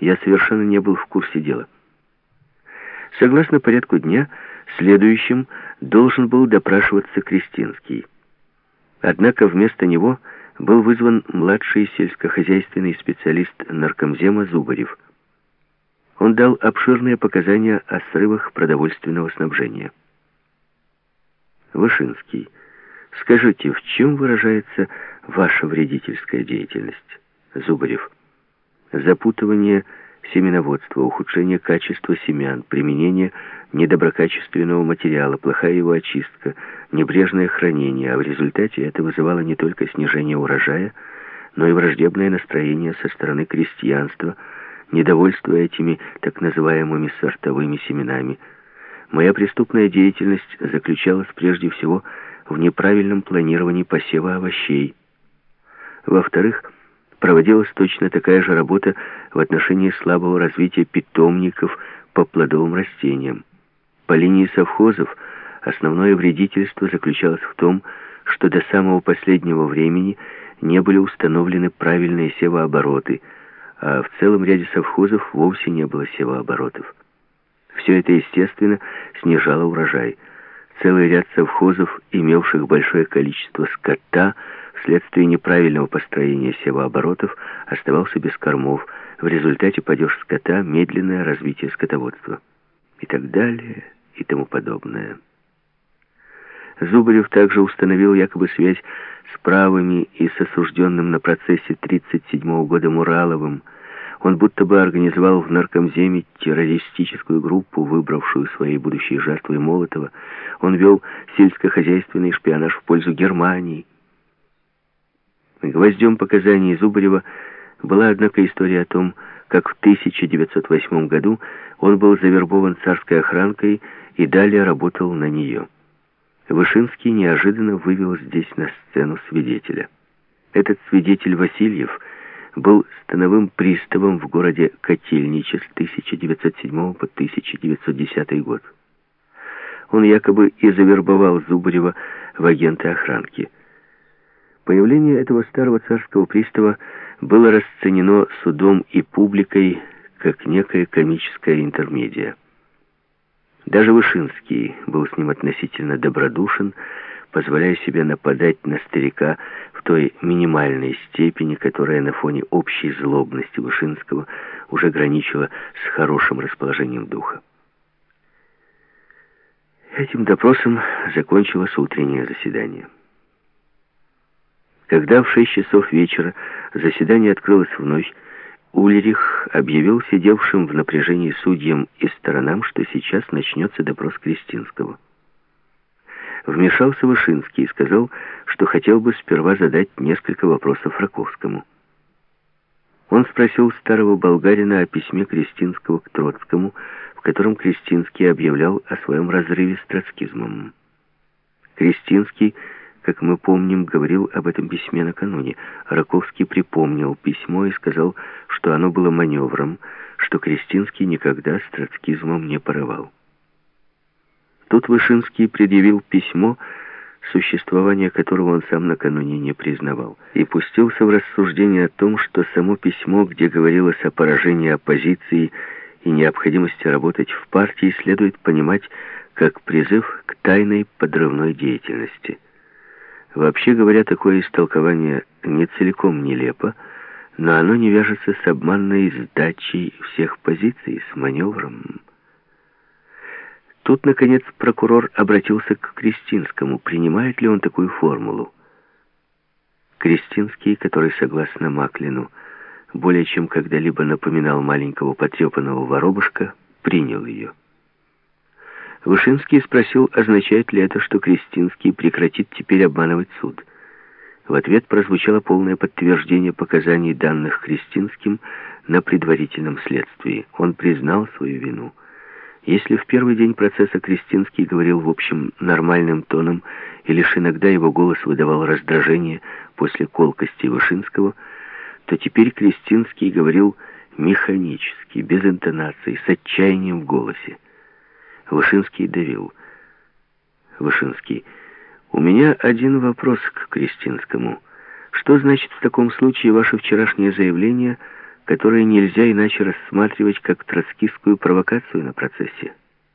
я совершенно не был в курсе дела. Согласно порядку дня, следующим должен был допрашиваться Кристинский. Однако вместо него был вызван младший сельскохозяйственный специалист наркомзема Зубарев. Он дал обширные показания о срывах продовольственного снабжения. Вышинский, скажите, в чем выражается ваша вредительская деятельность? Зубарев. Запутывание семеноводства, ухудшение качества семян, применение недоброкачественного материала, плохая его очистка, небрежное хранение, а в результате это вызывало не только снижение урожая, но и враждебное настроение со стороны крестьянства, недовольство этими так называемыми сортовыми семенами. Моя преступная деятельность заключалась прежде всего в неправильном планировании посева овощей. Во-вторых, проводилась точно такая же работа в отношении слабого развития питомников по плодовым растениям. По линии совхозов основное вредительство заключалось в том, что до самого последнего времени не были установлены правильные севообороты, а в целом ряде совхозов вовсе не было севооборотов. Все это, естественно, снижало урожай. Целый ряд совхозов, имевших большое количество скота, вследствие неправильного построения севооборотов оставался без кормов, в результате падеж скота, медленное развитие скотоводства и так далее и тому подобное. Зубарев также установил якобы связь с правыми и с осужденным на процессе 1937 года Мураловым. Он будто бы организовал в наркомземе террористическую группу, выбравшую своей будущей жертвой Молотова. Он вел сельскохозяйственный шпионаж в пользу Германии. Гвоздем показаний Зубарева была, однако, история о том, как в 1908 году он был завербован царской охранкой и далее работал на нее. Вышинский неожиданно вывел здесь на сцену свидетеля. Этот свидетель Васильев был становым приставом в городе Котельниче с 1907 по 1910 год. Он якобы и завербовал Зубарева в агенты охранки. Появление этого старого царского пристава было расценено судом и публикой как некая комическая интермедия. Даже Вышинский был с ним относительно добродушен, позволяя себе нападать на старика в той минимальной степени, которая на фоне общей злобности Вышинского уже граничила с хорошим расположением духа. Этим допросом закончилось утреннее заседание. Когда в шесть часов вечера заседание открылось вновь, Ульрих объявил сидевшим в напряжении судьям и сторонам, что сейчас начнется допрос Кристинского. Вмешался Вышинский и сказал, что хотел бы сперва задать несколько вопросов Раковскому. Он спросил старого болгарина о письме Кристинского к Троцкому, в котором Кристинский объявлял о своем разрыве с троцкизмом. Кристинский как мы помним, говорил об этом письме накануне. Раковский припомнил письмо и сказал, что оно было маневром, что Кристинский никогда с троцкизмом не порывал. Тут Вышинский предъявил письмо, существование которого он сам накануне не признавал, и пустился в рассуждение о том, что само письмо, где говорилось о поражении оппозиции и необходимости работать в партии, следует понимать как призыв к тайной подрывной деятельности – Вообще говоря, такое истолкование не целиком нелепо, но оно не вяжется с обманной сдачей всех позиций, с маневром. Тут, наконец, прокурор обратился к Кристинскому. Принимает ли он такую формулу? Кристинский, который, согласно Маклину, более чем когда-либо напоминал маленького потрепанного воробушка, принял ее. Вышинский спросил, означает ли это, что Кристинский прекратит теперь обманывать суд. В ответ прозвучало полное подтверждение показаний, данных Кристинским на предварительном следствии. Он признал свою вину. Если в первый день процесса Кристинский говорил, в общем, нормальным тоном, и лишь иногда его голос выдавал раздражение после колкости Вышинского, то теперь Кристинский говорил механически, без интонации, с отчаянием в голосе. Вышинский давил. Вышинский. У меня один вопрос к Кристинскому. Что значит в таком случае ваше вчерашнее заявление которые нельзя иначе рассматривать как троцкистскую провокацию на процессе.